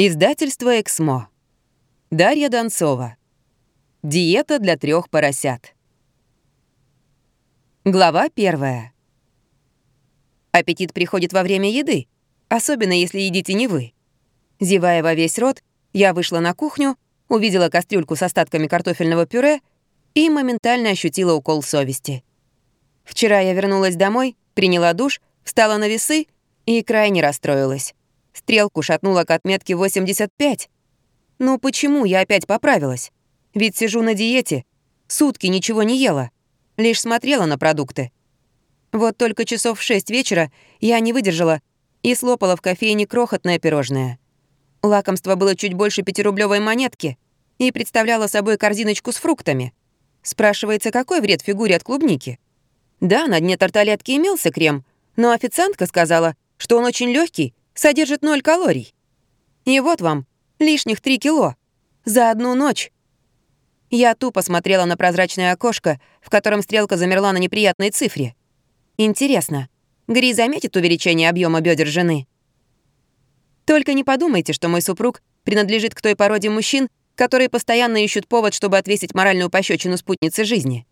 Издательство «Эксмо». Дарья Донцова. Диета для трех поросят. Глава первая. Аппетит приходит во время еды, особенно если едите не вы. Зевая во весь рот, я вышла на кухню, увидела кастрюльку с остатками картофельного пюре и моментально ощутила укол совести. Вчера я вернулась домой, приняла душ, встала на весы и крайне расстроилась. Стрелку шатнула к отметке 85. Ну почему я опять поправилась? Ведь сижу на диете, сутки ничего не ела, лишь смотрела на продукты. Вот только часов в 6 вечера я не выдержала и слопала в кофейне крохотное пирожное. Лакомство было чуть больше пятирублевой монетки и представляло собой корзиночку с фруктами. Спрашивается, какой вред фигуре от клубники? Да, на дне тарталетки имелся крем, но официантка сказала, что он очень легкий содержит 0 калорий. И вот вам, лишних 3 кило. За одну ночь. Я тупо смотрела на прозрачное окошко, в котором стрелка замерла на неприятной цифре. Интересно, Гри заметит увеличение объема бедер жены? Только не подумайте, что мой супруг принадлежит к той породе мужчин, которые постоянно ищут повод, чтобы отвесить моральную пощечину спутнице жизни.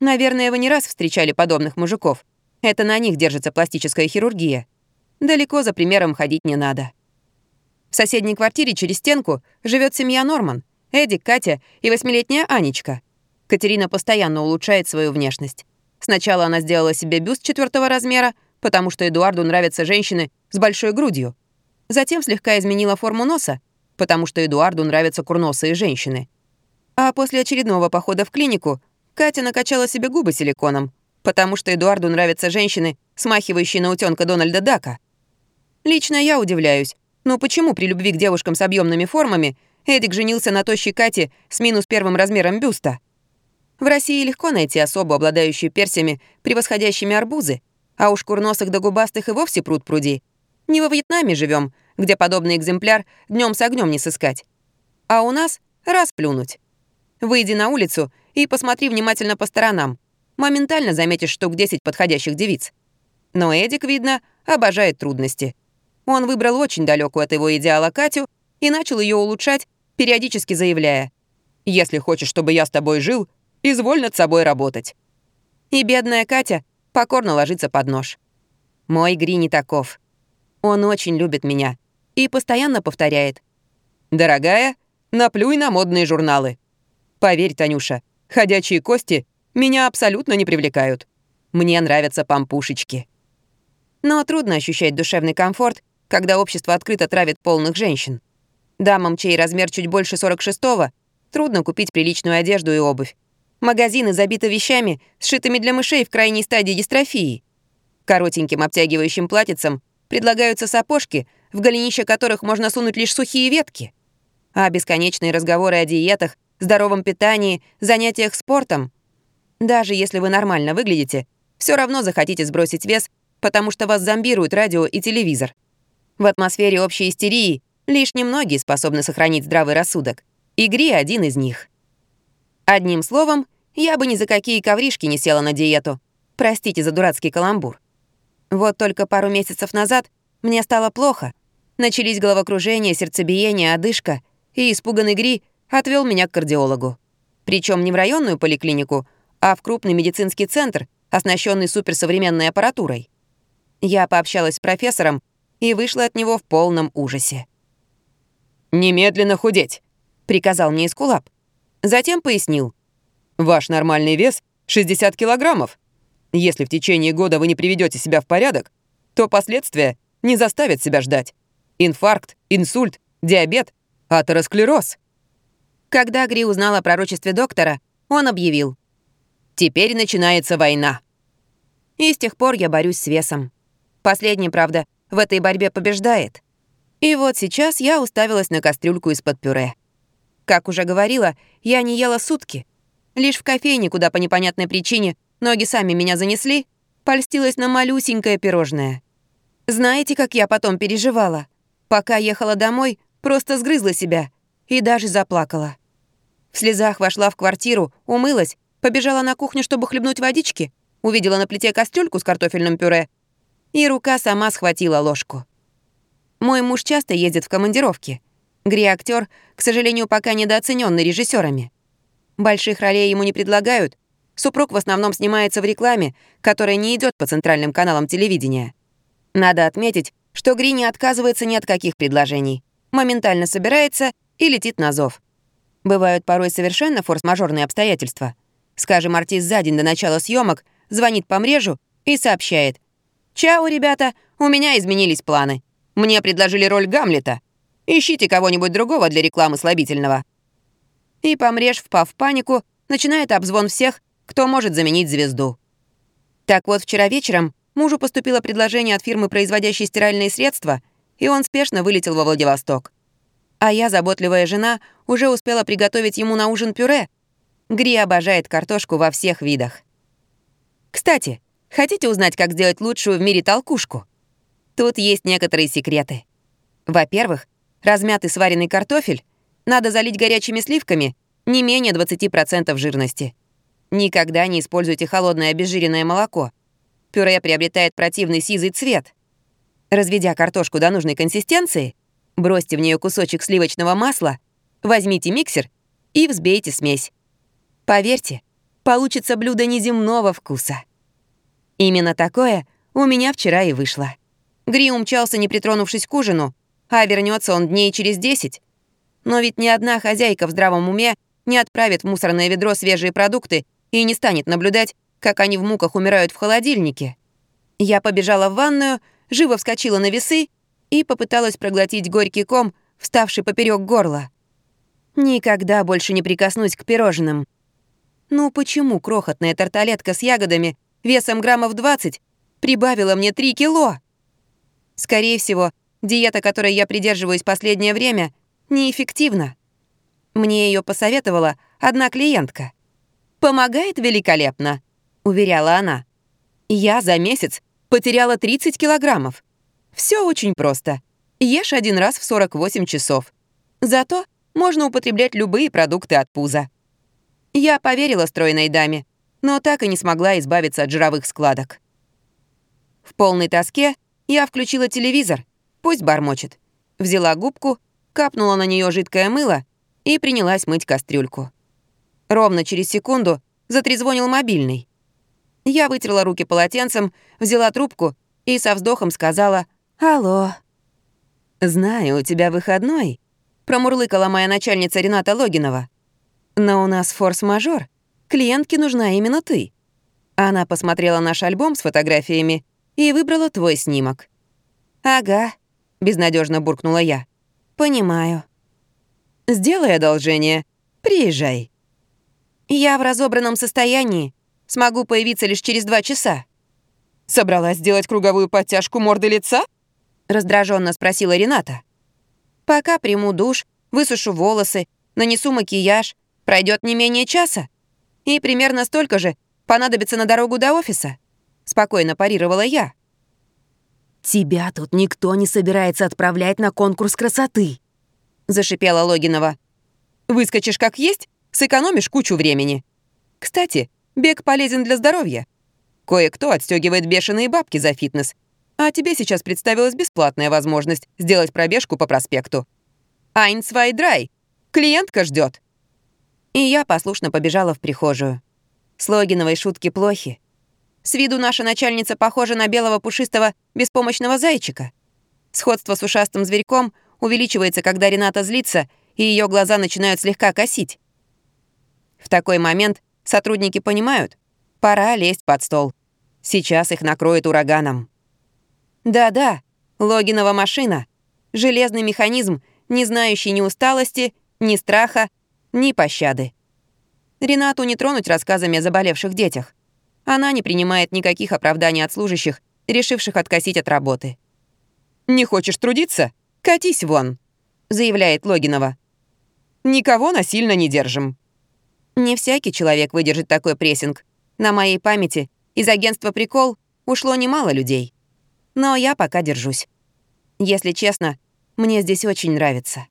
Наверное, вы не раз встречали подобных мужиков. Это на них держится пластическая хирургия. Далеко за примером ходить не надо. В соседней квартире через стенку живет семья Норман, Эдик, Катя и восьмилетняя Анечка. Катерина постоянно улучшает свою внешность. Сначала она сделала себе бюст четвертого размера, потому что Эдуарду нравятся женщины с большой грудью. Затем слегка изменила форму носа, потому что Эдуарду нравятся курносые женщины. А после очередного похода в клинику Катя накачала себе губы силиконом, потому что Эдуарду нравятся женщины, смахивающие на утенка Дональда Дака — Лично я удивляюсь. Но почему при любви к девушкам с объемными формами Эдик женился на тощей Кате с минус первым размером бюста? В России легко найти особу, обладающую персями, превосходящими арбузы, а уж курносых да губастых и вовсе пруд пруди. Не во Вьетнаме живем, где подобный экземпляр днем с огнем не сыскать. А у нас раз плюнуть. Выйди на улицу и посмотри внимательно по сторонам. Моментально заметишь штук 10 подходящих девиц. Но Эдик, видно, обожает трудности. Он выбрал очень далекую от его идеала Катю и начал ее улучшать, периодически заявляя «Если хочешь, чтобы я с тобой жил, изволь над собой работать». И бедная Катя покорно ложится под нож. Мой Гри не таков. Он очень любит меня и постоянно повторяет «Дорогая, наплюй на модные журналы». Поверь, Танюша, ходячие кости меня абсолютно не привлекают. Мне нравятся пампушечки. Но трудно ощущать душевный комфорт, когда общество открыто травит полных женщин. Дамам, чей размер чуть больше 46-го, трудно купить приличную одежду и обувь. Магазины забиты вещами, сшитыми для мышей в крайней стадии дистрофии. Коротеньким обтягивающим платьицам предлагаются сапожки, в голенище которых можно сунуть лишь сухие ветки. А бесконечные разговоры о диетах, здоровом питании, занятиях спортом. Даже если вы нормально выглядите, все равно захотите сбросить вес, потому что вас зомбируют радио и телевизор. В атмосфере общей истерии лишь немногие способны сохранить здравый рассудок. Игри один из них. Одним словом, я бы ни за какие ковришки не села на диету. Простите за дурацкий каламбур. Вот только пару месяцев назад мне стало плохо. Начались головокружение, сердцебиение, одышка, и испуганный Гри отвел меня к кардиологу. Причем не в районную поликлинику, а в крупный медицинский центр, оснащенный суперсовременной аппаратурой. Я пообщалась с профессором, и вышла от него в полном ужасе. «Немедленно худеть», — приказал мне Искулап. Затем пояснил. «Ваш нормальный вес — 60 килограммов. Если в течение года вы не приведете себя в порядок, то последствия не заставят себя ждать. Инфаркт, инсульт, диабет, атеросклероз». Когда Гри узнал о пророчестве доктора, он объявил. «Теперь начинается война». И с тех пор я борюсь с весом. Последний, правда, в этой борьбе побеждает. И вот сейчас я уставилась на кастрюльку из-под пюре. Как уже говорила, я не ела сутки. Лишь в кофейне, куда по непонятной причине ноги сами меня занесли, польстилась на малюсенькое пирожное. Знаете, как я потом переживала? Пока ехала домой, просто сгрызла себя и даже заплакала. В слезах вошла в квартиру, умылась, побежала на кухню, чтобы хлебнуть водички, увидела на плите кастрюльку с картофельным пюре и рука сама схватила ложку. Мой муж часто ездит в командировки, Гри актер, к сожалению, пока недооцененный режиссерами. Больших ролей ему не предлагают. Супруг в основном снимается в рекламе, которая не идет по центральным каналам телевидения. Надо отметить, что Гри не отказывается ни от каких предложений. Моментально собирается и летит на зов. Бывают порой совершенно форс-мажорные обстоятельства. Скажем, артист за день до начала съемок звонит по мрежу и сообщает. «Чао, ребята, у меня изменились планы. Мне предложили роль Гамлета. Ищите кого-нибудь другого для рекламы слабительного». И помреж, впав в панику, начинает обзвон всех, кто может заменить звезду. Так вот, вчера вечером мужу поступило предложение от фирмы, производящей стиральные средства, и он спешно вылетел во Владивосток. А я, заботливая жена, уже успела приготовить ему на ужин пюре. Гри обожает картошку во всех видах. Кстати, хотите узнать, как сделать лучшую в мире толкушку? Тут есть некоторые секреты. Во-первых, размятый сваренный картофель надо залить горячими сливками не менее 20% жирности. Никогда не используйте холодное обезжиренное молоко. Пюре приобретает противный сизый цвет. Разведя картошку до нужной консистенции, бросьте в нее кусочек сливочного масла, возьмите миксер и взбейте смесь. Поверьте, получится блюдо неземного вкуса. Именно такое у меня вчера и вышло. Гри умчался, не притронувшись к ужину, а вернется он дней через десять. Но ведь ни одна хозяйка в здравом уме не отправит в мусорное ведро свежие продукты и не станет наблюдать, как они в муках умирают в холодильнике. Я побежала в ванную, живо вскочила на весы и попыталась проглотить горький ком, вставший поперек горла. Никогда больше не прикоснусь к пирожным. Ну почему крохотная тарталетка с ягодами весом граммов 20 прибавила мне 3 кило? Скорее всего, диета, которой я придерживаюсь последнее время, неэффективна. Мне ее посоветовала одна клиентка. «Помогает великолепно», — уверяла она. «Я за месяц потеряла 30 килограммов. Все очень просто. Ешь один раз в 48 часов. Зато можно употреблять любые продукты от пуза». Я поверила стройной даме, но так и не смогла избавиться от жировых складок. В полной тоске я включила телевизор, пусть бормочет. Взяла губку, капнула на нее жидкое мыло и принялась мыть кастрюльку. Ровно через секунду затрезвонил мобильный. Я вытерла руки полотенцем, взяла трубку и со вздохом сказала «Алло». «Знаю, у тебя выходной», — промурлыкала моя начальница Рената Логинова. «Но у нас форс-мажор. Клиентке нужна именно ты». Она посмотрела наш альбом с фотографиями и выбрала твой снимок. «Ага», — безнадежно буркнула я. «Понимаю». «Сделай одолжение. Приезжай». «Я в разобранном состоянии. Смогу появиться лишь через два часа». «Собралась сделать круговую подтяжку морды лица?» раздраженно спросила Рената. «Пока приму душ, высушу волосы, нанесу макияж, пройдет не менее часа. И примерно столько же понадобится на дорогу до офиса», спокойно парировала я. «Тебя тут никто не собирается отправлять на конкурс красоты», — зашипела Логинова. «Выскочишь как есть, сэкономишь кучу времени. Кстати, бег полезен для здоровья. Кое-кто отстегивает бешеные бабки за фитнес, а тебе сейчас представилась бесплатная возможность сделать пробежку по проспекту. Eins, zwei, drei, клиентка ждет. И я послушно побежала в прихожую. С Логиновой шутки плохи. С виду наша начальница похожа на белого пушистого беспомощного зайчика. Сходство с ушастым зверьком увеличивается, когда Рената злится, и ее глаза начинают слегка косить. В такой момент сотрудники понимают, пора лезть под стол. Сейчас их накроет ураганом. Да-да, Логинова машина. Железный механизм, не знающий ни усталости, ни страха, ни пощады. Ренату не тронуть рассказами о заболевших детях. Она не принимает никаких оправданий от служащих, решивших откосить от работы. «Не хочешь трудиться? Катись вон», — заявляет Логинова. «Никого насильно не держим». Не всякий человек выдержит такой прессинг. На моей памяти из агентства «Прикол» ушло немало людей. Но я пока держусь. Если честно, мне здесь очень нравится.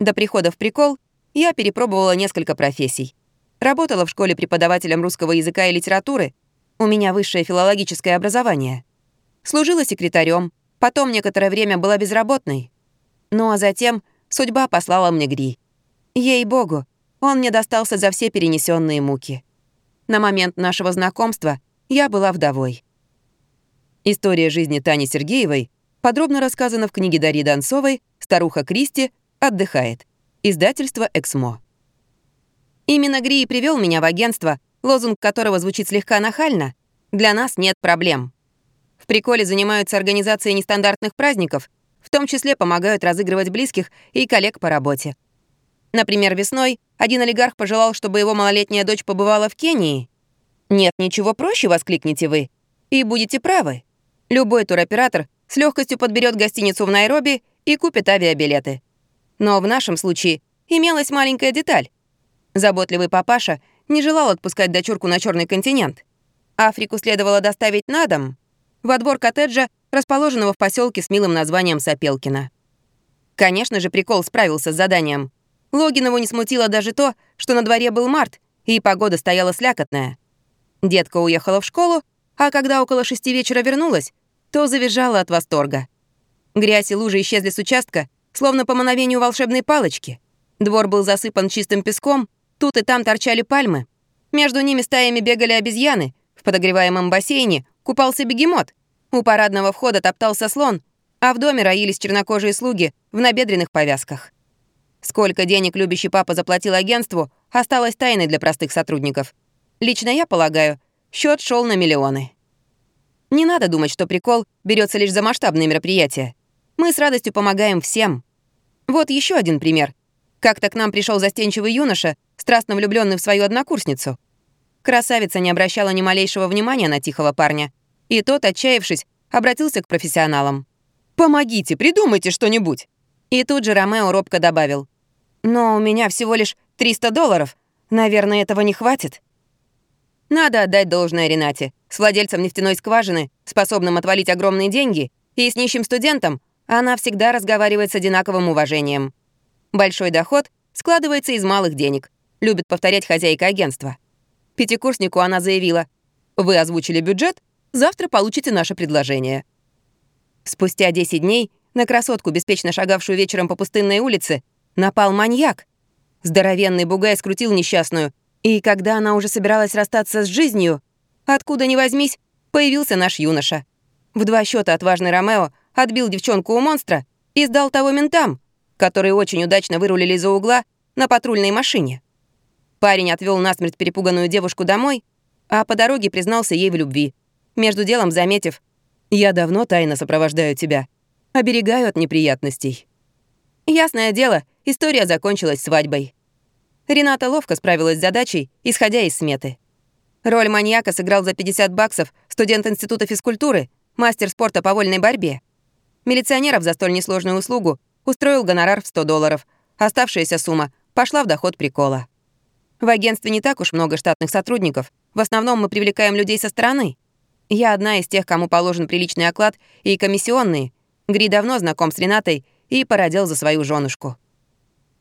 До прихода в «Прикол» я перепробовала несколько профессий. Работала в школе преподавателем русского языка и литературы. У меня высшее филологическое образование. Служила секретарем, потом некоторое время была безработной. Ну а затем судьба послала мне Гри. Ей-богу, он мне достался за все перенесенные муки. На момент нашего знакомства я была вдовой. История жизни Тани Сергеевой подробно рассказана в книге Дарьи Донцовой «Старуха Кристи отдыхает». Издательство «Эксмо». Именно Гри и привел меня в агентство, лозунг которого звучит слегка нахально «Для нас нет проблем». В приколе занимаются организацией нестандартных праздников, в том числе помогают разыгрывать близких и коллег по работе. Например, весной один олигарх пожелал, чтобы его малолетняя дочь побывала в Кении. «Нет ничего проще», — воскликнете вы. И будете правы. Любой туроператор с легкостью подберет гостиницу в Найроби и купит авиабилеты. Но в нашем случае имелась маленькая деталь. Заботливый папаша не желал отпускать дочурку на черный континент. Африку следовало доставить на дом, во двор коттеджа, расположенного в поселке с милым названием Сапелкино. Конечно же, прикол справился с заданием. Логинову не смутило даже то, что на дворе был март, и погода стояла слякотная. Детка уехала в школу, а когда около шести вечера вернулась, то завизжала от восторга. Грязь и лужи исчезли с участка, словно по мановению волшебной палочки. Двор был засыпан чистым песком, тут и там торчали пальмы. Между ними стаями бегали обезьяны, в подогреваемом бассейне купался бегемот, у парадного входа топтался слон, а в доме роились чернокожие слуги в набедренных повязках. Сколько денег любящий папа заплатил агентству, осталось тайной для простых сотрудников. Лично я полагаю, счет шел на миллионы. Не надо думать, что прикол берется лишь за масштабные мероприятия. Мы с радостью помогаем всем. Вот еще один пример. Как-то к нам пришел застенчивый юноша, страстно влюбленный в свою однокурсницу. Красавица не обращала ни малейшего внимания на тихого парня. И тот, отчаявшись, обратился к профессионалам. «Помогите, придумайте что-нибудь!» И тут же Ромео робко добавил. «Но у меня всего лишь 300 долларов. Наверное, этого не хватит». Надо отдать должное Ренате. С владельцем нефтяной скважины, способным отвалить огромные деньги, и с нищим студентом она всегда разговаривает с одинаковым уважением. Большой доход складывается из малых денег, любит повторять хозяйка агентства. Пятикурснику она заявила, «Вы озвучили бюджет, завтра получите наше предложение». Спустя 10 дней на красотку, беспечно шагавшую вечером по пустынной улице, напал маньяк. Здоровенный бугай скрутил несчастную — и когда она уже собиралась расстаться с жизнью, откуда ни возьмись, появился наш юноша. В два счета отважный Ромео отбил девчонку у монстра и сдал того ментам, которые очень удачно вырулили из-за угла на патрульной машине. Парень отвел насмерть перепуганную девушку домой, а по дороге признался ей в любви, между делом заметив «Я давно тайно сопровождаю тебя, оберегаю от неприятностей». Ясное дело, история закончилась свадьбой. Рената ловко справилась с задачей, исходя из сметы. Роль маньяка сыграл за 50 баксов студент Института физкультуры, мастер спорта по вольной борьбе. Милиционеров за столь несложную услугу устроил гонорар в 100 долларов. Оставшаяся сумма пошла в доход прикола. В агентстве не так уж много штатных сотрудников. В основном мы привлекаем людей со стороны. Я одна из тех, кому положен приличный оклад и комиссионные. Гри давно знаком с Ренатой и породил за свою женушку.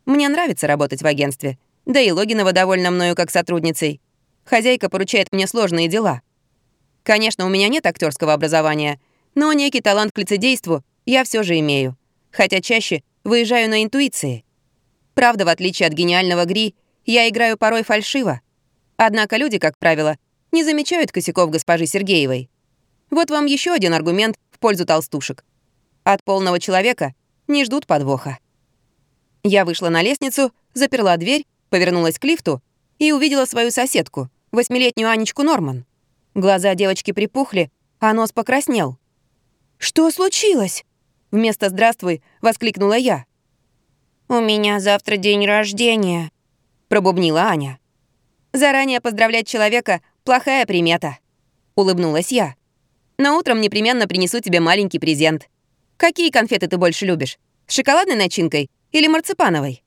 Мне нравится работать в агентстве. Да и Логинова довольна мною как сотрудницей. Хозяйка поручает мне сложные дела. Конечно, у меня нет актерского образования, но некий талант к лицедейству я все же имею. Хотя чаще выезжаю на интуиции. Правда, в отличие от гениального Гри, я играю порой фальшиво. Однако люди, как правило, не замечают косяков госпожи Сергеевой. Вот вам еще один аргумент в пользу толстушек. От полного человека не ждут подвоха. Я вышла на лестницу, заперла дверь повернулась к лифту и увидела свою соседку, восьмилетнюю Анечку Норман. Глаза девочки припухли, а нос покраснел. «Что случилось?» Вместо «здравствуй» воскликнула я. «У меня завтра день рождения», — пробубнила Аня. «Заранее поздравлять человека — плохая примета», — улыбнулась я. «Но утром непременно принесу тебе маленький презент. Какие конфеты ты больше любишь? С шоколадной начинкой или марципановой?»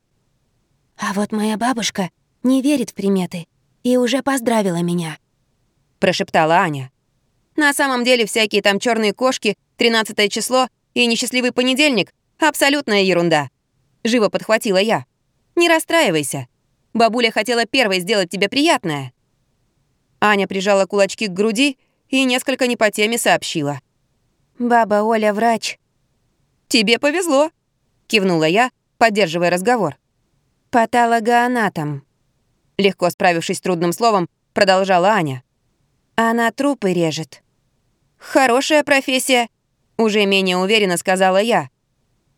«А вот моя бабушка не верит в приметы и уже поздравила меня», — прошептала Аня. «На самом деле всякие там черные кошки, 13 число и несчастливый понедельник — абсолютная ерунда», — живо подхватила я. «Не расстраивайся. Бабуля хотела первой сделать тебе приятное». Аня прижала кулачки к груди и несколько не по теме сообщила. «Баба Оля врач». «Тебе повезло», — кивнула я, поддерживая разговор. «Патологоанатом», — легко справившись с трудным словом, продолжала Аня. «Она трупы режет». «Хорошая профессия», — уже менее уверенно сказала я.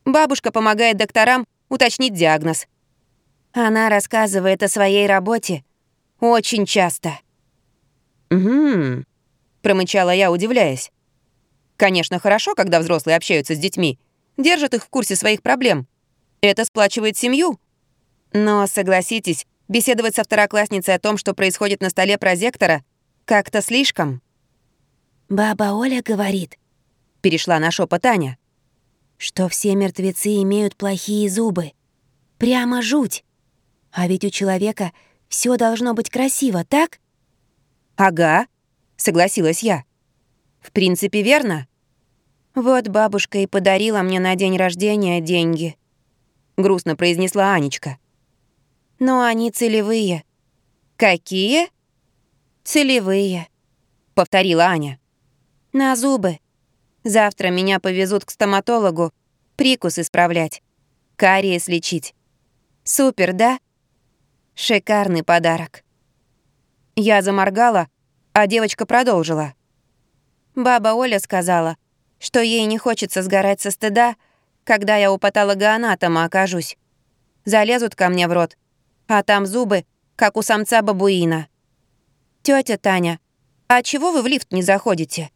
Бабушка помогает докторам уточнить диагноз. Она рассказывает о своей работе очень часто. «Угу», — промычала я, удивляясь. «Конечно, хорошо, когда взрослые общаются с детьми, держат их в курсе своих проблем. Это сплачивает семью. Но, согласитесь, беседовать со второклассницей о том, что происходит на столе прозектора, как-то слишком». «Баба Оля говорит», — перешла на шепот Таня, «что все мертвецы имеют плохие зубы. Прямо жуть. А ведь у человека все должно быть красиво, так?» «Ага», — согласилась я. «В принципе, верно». «Вот бабушка и подарила мне на день рождения деньги», — грустно произнесла Анечка. «Но они целевые». «Какие?» «Целевые», — повторила Аня. «На зубы. Завтра меня повезут к стоматологу прикус исправлять, кариес лечить. Супер, да? Шикарный подарок». Я заморгала, а девочка продолжила. Баба Оля сказала, что ей не хочется сгорать со стыда, когда я у патологоанатома окажусь. Залезут ко мне в рот, а там зубы, как у самца бабуина. Тетя Таня, а чего вы в лифт не заходите?»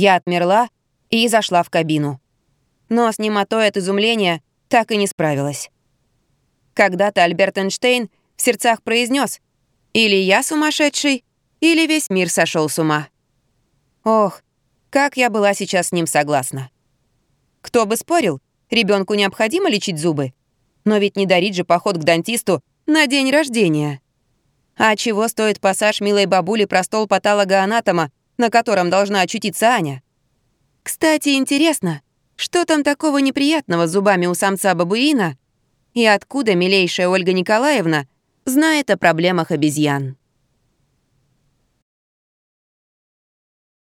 Я отмерла и зашла в кабину. Но с немотой от изумления так и не справилась. Когда-то Альберт Эйнштейн в сердцах произнес: «Или я сумасшедший, или весь мир сошел с ума». Ох, как я была сейчас с ним согласна. Кто бы спорил, ребенку необходимо лечить зубы. Но ведь не дарить же поход к дантисту на день рождения. А чего стоит пассаж милой бабули про стол патологоанатома, на котором должна очутиться Аня? Кстати, интересно, что там такого неприятного с зубами у самца-бабуина? И откуда милейшая Ольга Николаевна знает о проблемах обезьян?